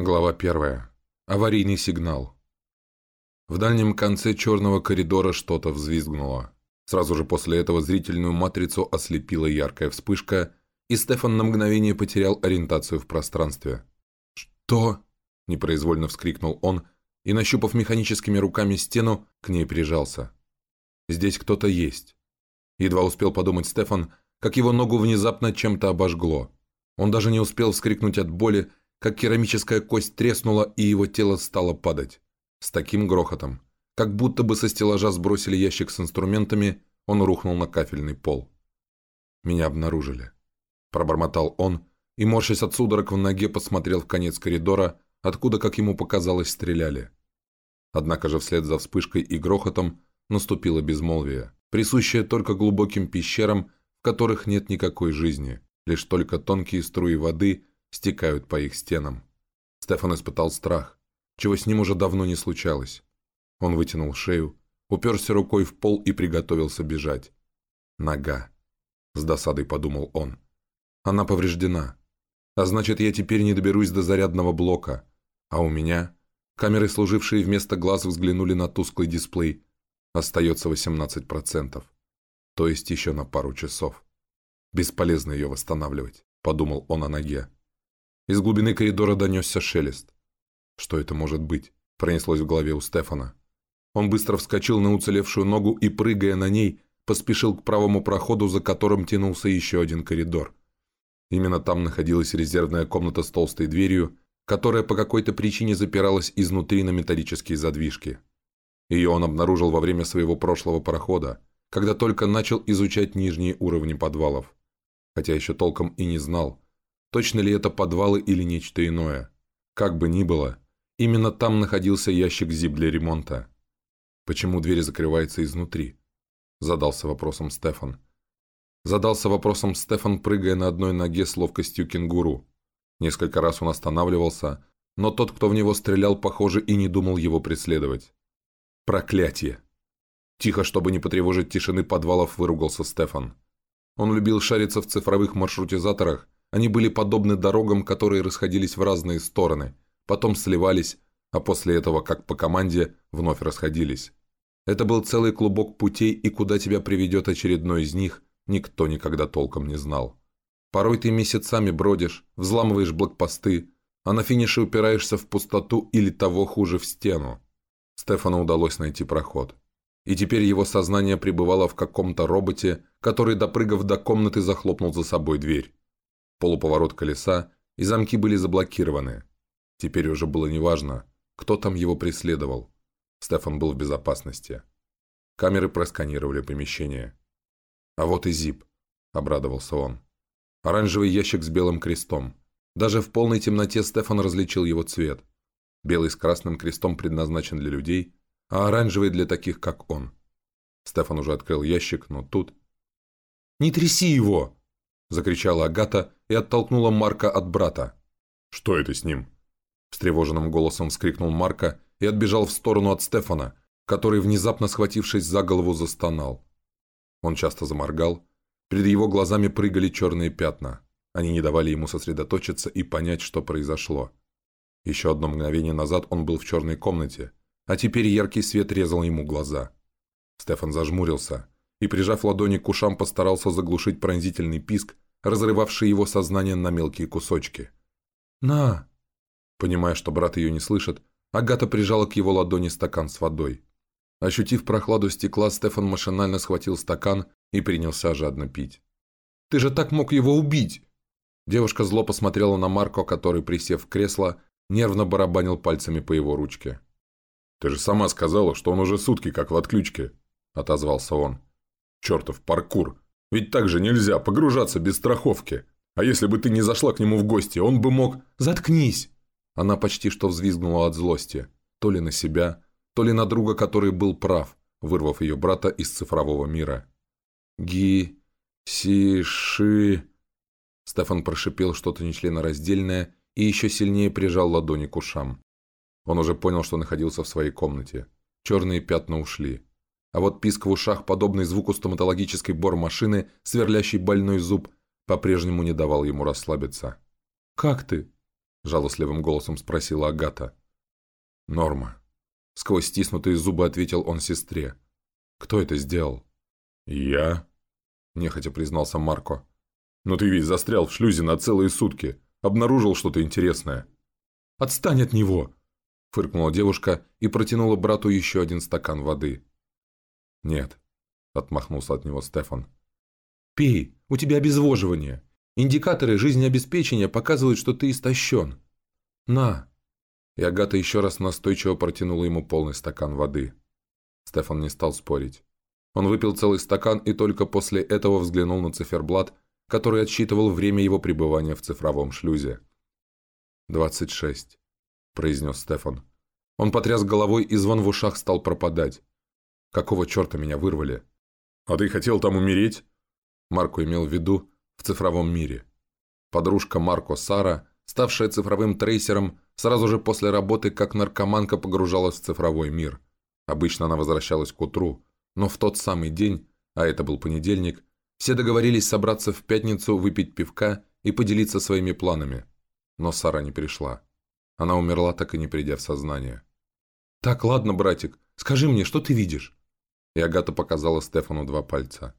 Глава первая. Аварийный сигнал. В дальнем конце черного коридора что-то взвизгнуло. Сразу же после этого зрительную матрицу ослепила яркая вспышка, и Стефан на мгновение потерял ориентацию в пространстве. «Что?» – непроизвольно вскрикнул он, и, нащупав механическими руками стену, к ней прижался. «Здесь кто-то есть». Едва успел подумать Стефан, как его ногу внезапно чем-то обожгло. Он даже не успел вскрикнуть от боли, как керамическая кость треснула, и его тело стало падать. С таким грохотом, как будто бы со стеллажа сбросили ящик с инструментами, он рухнул на кафельный пол. «Меня обнаружили», – пробормотал он, и, морщась от судорог в ноге, посмотрел в конец коридора, откуда, как ему показалось, стреляли. Однако же вслед за вспышкой и грохотом наступило безмолвие, присущее только глубоким пещерам, в которых нет никакой жизни, лишь только тонкие струи воды стекают по их стенам. Стефан испытал страх, чего с ним уже давно не случалось. Он вытянул шею, уперся рукой в пол и приготовился бежать. Нога. С досадой подумал он. Она повреждена. А значит, я теперь не доберусь до зарядного блока. А у меня... Камеры, служившие вместо глаз, взглянули на тусклый дисплей. Остается 18%. То есть еще на пару часов. Бесполезно ее восстанавливать, подумал он о ноге. Из глубины коридора донесся шелест. «Что это может быть?» – пронеслось в голове у Стефана. Он быстро вскочил на уцелевшую ногу и, прыгая на ней, поспешил к правому проходу, за которым тянулся еще один коридор. Именно там находилась резервная комната с толстой дверью, которая по какой-то причине запиралась изнутри на металлические задвижки. Ее он обнаружил во время своего прошлого парохода, когда только начал изучать нижние уровни подвалов. Хотя еще толком и не знал, Точно ли это подвалы или нечто иное? Как бы ни было, именно там находился ящик ЗИП для ремонта. Почему дверь закрывается изнутри? Задался вопросом Стефан. Задался вопросом Стефан, прыгая на одной ноге с ловкостью кенгуру. Несколько раз он останавливался, но тот, кто в него стрелял, похоже, и не думал его преследовать. Проклятие! Тихо, чтобы не потревожить тишины подвалов, выругался Стефан. Он любил шариться в цифровых маршрутизаторах они были подобны дорогам, которые расходились в разные стороны, потом сливались, а после этого, как по команде, вновь расходились. Это был целый клубок путей, и куда тебя приведет очередной из них, никто никогда толком не знал. Порой ты месяцами бродишь, взламываешь блокпосты, а на финише упираешься в пустоту или того хуже в стену. Стефану удалось найти проход. И теперь его сознание пребывало в каком-то роботе, который, допрыгав до комнаты, захлопнул за собой дверь полуповорот колеса, и замки были заблокированы. Теперь уже было неважно, кто там его преследовал. Стефан был в безопасности. Камеры просканировали помещение. «А вот и Зип», — обрадовался он. Оранжевый ящик с белым крестом. Даже в полной темноте Стефан различил его цвет. Белый с красным крестом предназначен для людей, а оранжевый для таких, как он. Стефан уже открыл ящик, но тут... «Не тряси его!» – закричала Агата и оттолкнула Марка от брата. «Что это с ним?» – встревоженным голосом вскрикнул Марка и отбежал в сторону от Стефана, который, внезапно схватившись за голову, застонал. Он часто заморгал. Перед его глазами прыгали черные пятна. Они не давали ему сосредоточиться и понять, что произошло. Еще одно мгновение назад он был в черной комнате, а теперь яркий свет резал ему глаза. Стефан зажмурился и, прижав ладони к ушам, постарался заглушить пронзительный писк, разрывавший его сознание на мелкие кусочки. «На!» Понимая, что брат ее не слышит, Агата прижала к его ладони стакан с водой. Ощутив прохладу стекла, Стефан машинально схватил стакан и принялся жадно пить. «Ты же так мог его убить!» Девушка зло посмотрела на Марко, который, присев в кресло, нервно барабанил пальцами по его ручке. «Ты же сама сказала, что он уже сутки как в отключке», — отозвался он. «Чертов паркур! Ведь так же нельзя погружаться без страховки. А если бы ты не зашла к нему в гости, он бы мог... Заткнись!» Она почти что взвизгнула от злости. То ли на себя, то ли на друга, который был прав, вырвав ее брата из цифрового мира. «Ги... си... ши...» Стефан прошипел что-то нечленораздельное и еще сильнее прижал ладони к ушам. Он уже понял, что находился в своей комнате. Черные пятна ушли. А вот писк в ушах, подобный звуку стоматологической бормашины, сверлящий больной зуб, по-прежнему не давал ему расслабиться. «Как ты?» – жалостливым голосом спросила Агата. «Норма». Сквозь стиснутые зубы ответил он сестре. «Кто это сделал?» «Я?» – нехотя признался Марко. «Но ты ведь застрял в шлюзе на целые сутки. Обнаружил что-то интересное». «Отстань от него!» – фыркнула девушка и протянула брату еще один стакан воды. «Нет», – отмахнулся от него Стефан. «Пей, у тебя обезвоживание. Индикаторы жизнеобеспечения показывают, что ты истощен. На!» И Агата еще раз настойчиво протянула ему полный стакан воды. Стефан не стал спорить. Он выпил целый стакан и только после этого взглянул на циферблат, который отсчитывал время его пребывания в цифровом шлюзе. «Двадцать шесть», – произнес Стефан. Он потряс головой, и звон в ушах стал пропадать. «Какого черта меня вырвали?» «А ты хотел там умереть?» Марко имел в виду в цифровом мире. Подружка Марко Сара, ставшая цифровым трейсером, сразу же после работы как наркоманка погружалась в цифровой мир. Обычно она возвращалась к утру, но в тот самый день, а это был понедельник, все договорились собраться в пятницу, выпить пивка и поделиться своими планами. Но Сара не пришла. Она умерла, так и не придя в сознание. «Так, ладно, братик, скажи мне, что ты видишь?» И Агата показала Стефану два пальца.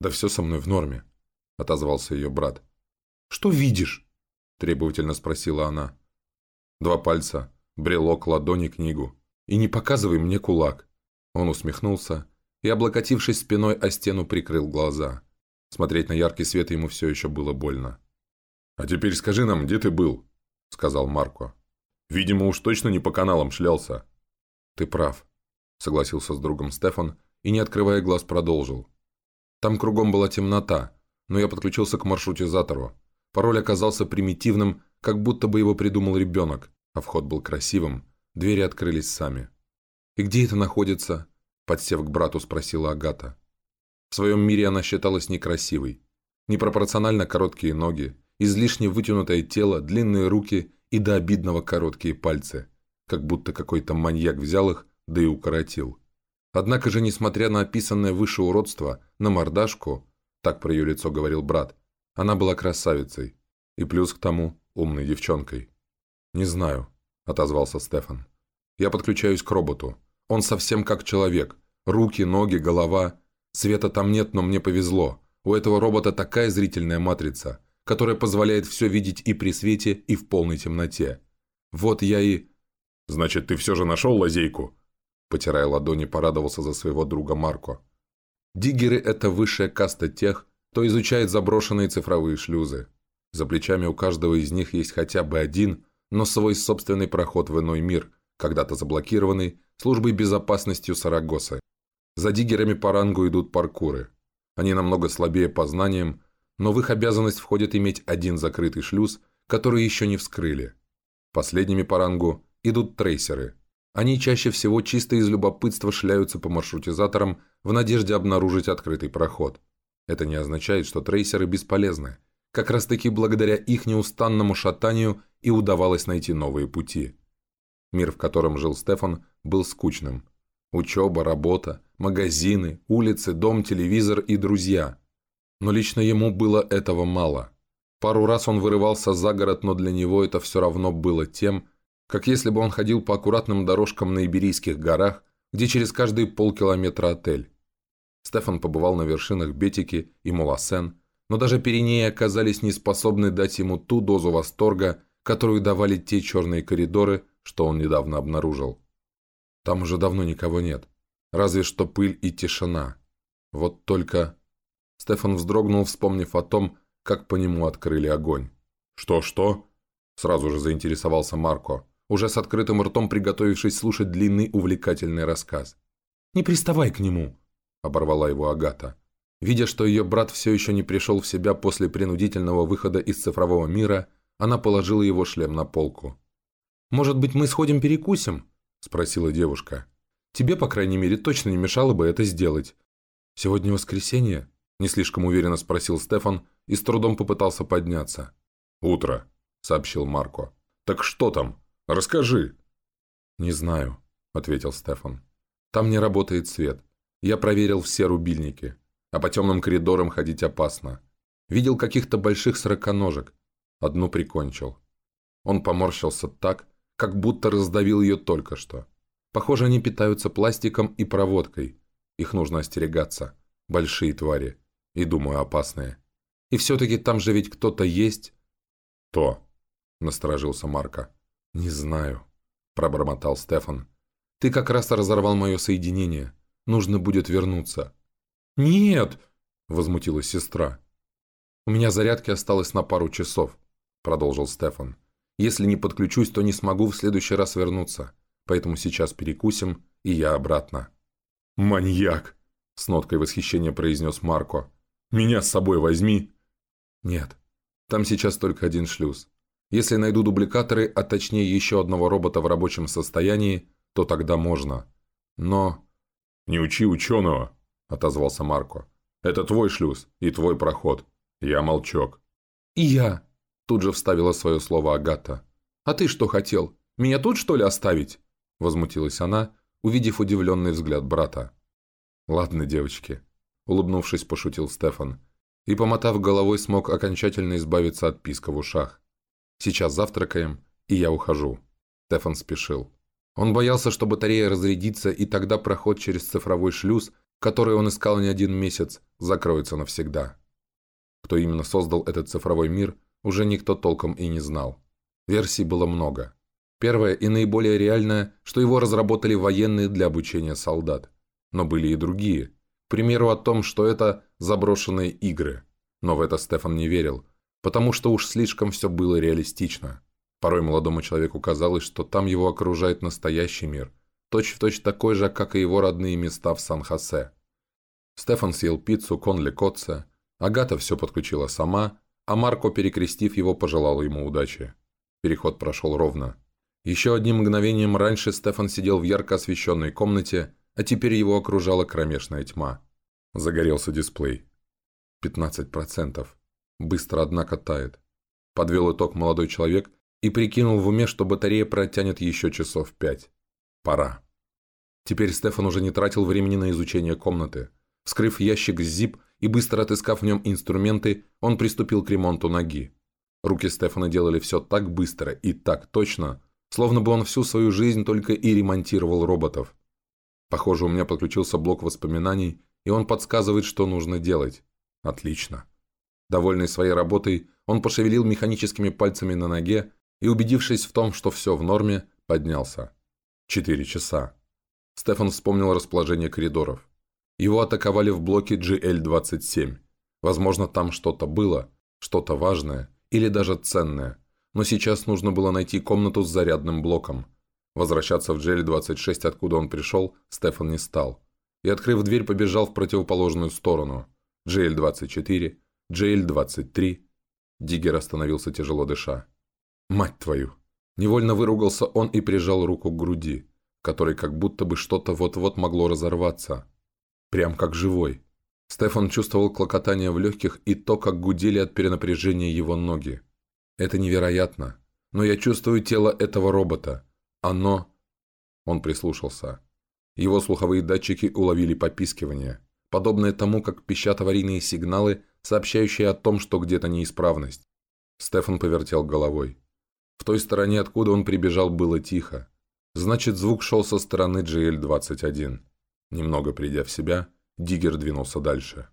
«Да все со мной в норме», — отозвался ее брат. «Что видишь?» — требовательно спросила она. «Два пальца, брелок, ладони, книгу. И не показывай мне кулак». Он усмехнулся и, облокотившись спиной о стену, прикрыл глаза. Смотреть на яркий свет ему все еще было больно. «А теперь скажи нам, где ты был?» — сказал Марко. «Видимо, уж точно не по каналам шлялся». «Ты прав», — согласился с другом Стефан и, не открывая глаз, продолжил. «Там кругом была темнота, но я подключился к маршрутизатору. Пароль оказался примитивным, как будто бы его придумал ребенок, а вход был красивым, двери открылись сами. «И где это находится?» – подсев к брату, спросила Агата. В своем мире она считалась некрасивой. Непропорционально короткие ноги, излишне вытянутое тело, длинные руки и до обидного короткие пальцы, как будто какой-то маньяк взял их, да и укоротил. Однако же, несмотря на описанное выше уродство, на мордашку, так про ее лицо говорил брат, она была красавицей. И плюс к тому умной девчонкой. «Не знаю», – отозвался Стефан. «Я подключаюсь к роботу. Он совсем как человек. Руки, ноги, голова. Света там нет, но мне повезло. У этого робота такая зрительная матрица, которая позволяет все видеть и при свете, и в полной темноте. Вот я и...» «Значит, ты все же нашел лазейку?» Потирая ладони, порадовался за своего друга Марко. Диггеры – это высшая каста тех, кто изучает заброшенные цифровые шлюзы. За плечами у каждого из них есть хотя бы один, но свой собственный проход в иной мир, когда-то заблокированный службой безопасности Сарагосы. За диггерами по рангу идут паркуры. Они намного слабее по знаниям, но в их обязанность входит иметь один закрытый шлюз, который еще не вскрыли. Последними по рангу идут трейсеры – они чаще всего чисто из любопытства шляются по маршрутизаторам в надежде обнаружить открытый проход. Это не означает, что трейсеры бесполезны. Как раз таки благодаря их неустанному шатанию и удавалось найти новые пути. Мир, в котором жил Стефан, был скучным. Учеба, работа, магазины, улицы, дом, телевизор и друзья. Но лично ему было этого мало. Пару раз он вырывался за город, но для него это все равно было тем, как если бы он ходил по аккуратным дорожкам на Иберийских горах, где через каждые полкилометра отель. Стефан побывал на вершинах Бетики и Муласен, но даже Пиренеи оказались не способны дать ему ту дозу восторга, которую давали те черные коридоры, что он недавно обнаружил. Там уже давно никого нет, разве что пыль и тишина. Вот только... Стефан вздрогнул, вспомнив о том, как по нему открыли огонь. «Что-что?» Сразу же заинтересовался Марко уже с открытым ртом приготовившись слушать длинный увлекательный рассказ. «Не приставай к нему!» – оборвала его Агата. Видя, что ее брат все еще не пришел в себя после принудительного выхода из цифрового мира, она положила его шлем на полку. «Может быть, мы сходим перекусим?» – спросила девушка. «Тебе, по крайней мере, точно не мешало бы это сделать». «Сегодня воскресенье?» – не слишком уверенно спросил Стефан и с трудом попытался подняться. «Утро», – сообщил Марко. «Так что там?» Расскажи». «Не знаю», — ответил Стефан. «Там не работает свет. Я проверил все рубильники. А по темным коридорам ходить опасно. Видел каких-то больших сороконожек. Одну прикончил. Он поморщился так, как будто раздавил ее только что. Похоже, они питаются пластиком и проводкой. Их нужно остерегаться. Большие твари. И, думаю, опасные. И все-таки там же ведь кто-то есть. «То», — насторожился Марко. «Не знаю», — пробормотал Стефан. «Ты как раз разорвал мое соединение. Нужно будет вернуться». «Нет!» — возмутилась сестра. «У меня зарядки осталось на пару часов», — продолжил Стефан. «Если не подключусь, то не смогу в следующий раз вернуться. Поэтому сейчас перекусим, и я обратно». «Маньяк!» — с ноткой восхищения произнес Марко. «Меня с собой возьми!» «Нет, там сейчас только один шлюз. Если найду дубликаторы, а точнее еще одного робота в рабочем состоянии, то тогда можно. Но...» «Не учи ученого!» — отозвался Марко. «Это твой шлюз и твой проход. Я молчок». «И я!» – тут же вставила свое слово Агата. «А ты что хотел? Меня тут, что ли, оставить?» – возмутилась она, увидев удивленный взгляд брата. «Ладно, девочки», – улыбнувшись, пошутил Стефан. И, помотав головой, смог окончательно избавиться от писка в ушах. «Сейчас завтракаем, и я ухожу». Стефан спешил. Он боялся, что батарея разрядится, и тогда проход через цифровой шлюз, который он искал не один месяц, закроется навсегда. Кто именно создал этот цифровой мир, уже никто толком и не знал. Версий было много. Первая и наиболее реальная, что его разработали военные для обучения солдат. Но были и другие. К примеру, о том, что это заброшенные игры. Но в это Стефан не верил, потому что уж слишком все было реалистично. Порой молодому человеку казалось, что там его окружает настоящий мир, точь-в-точь точь такой же, как и его родные места в Сан-Хосе. Стефан съел пиццу Конли Котце, Агата все подключила сама, а Марко, перекрестив его, пожелал ему удачи. Переход прошел ровно. Еще одним мгновением раньше Стефан сидел в ярко освещенной комнате, а теперь его окружала кромешная тьма. Загорелся дисплей. 15%. Быстро, однако, тает. Подвел итог молодой человек и прикинул в уме, что батарея протянет еще часов пять. Пора. Теперь Стефан уже не тратил времени на изучение комнаты. Вскрыв ящик с зип, и быстро отыскав в нем инструменты, он приступил к ремонту ноги. Руки Стефана делали все так быстро и так точно, словно бы он всю свою жизнь только и ремонтировал роботов. Похоже, у меня подключился блок воспоминаний, и он подсказывает, что нужно делать. Отлично. Довольный своей работой, он пошевелил механическими пальцами на ноге и, убедившись в том, что все в норме, поднялся. Четыре часа. Стефан вспомнил расположение коридоров. Его атаковали в блоке GL-27. Возможно, там что-то было, что-то важное или даже ценное. Но сейчас нужно было найти комнату с зарядным блоком. Возвращаться в GL-26, откуда он пришел, Стефан не стал. И, открыв дверь, побежал в противоположную сторону. GL-24, GL-23. Диггер остановился тяжело дыша. «Мать твою!» Невольно выругался он и прижал руку к груди, которой как будто бы что-то вот-вот могло разорваться. Прям как живой. Стефан чувствовал клокотание в легких и то, как гудели от перенапряжения его ноги. Это невероятно. Но я чувствую тело этого робота. Оно... Он прислушался. Его слуховые датчики уловили попискивание, подобное тому, как пищат аварийные сигналы, сообщающие о том, что где-то неисправность. Стефан повертел головой. В той стороне, откуда он прибежал, было тихо. Значит, звук шел со стороны GL-21. Немного придя в себя, Диггер двинулся дальше.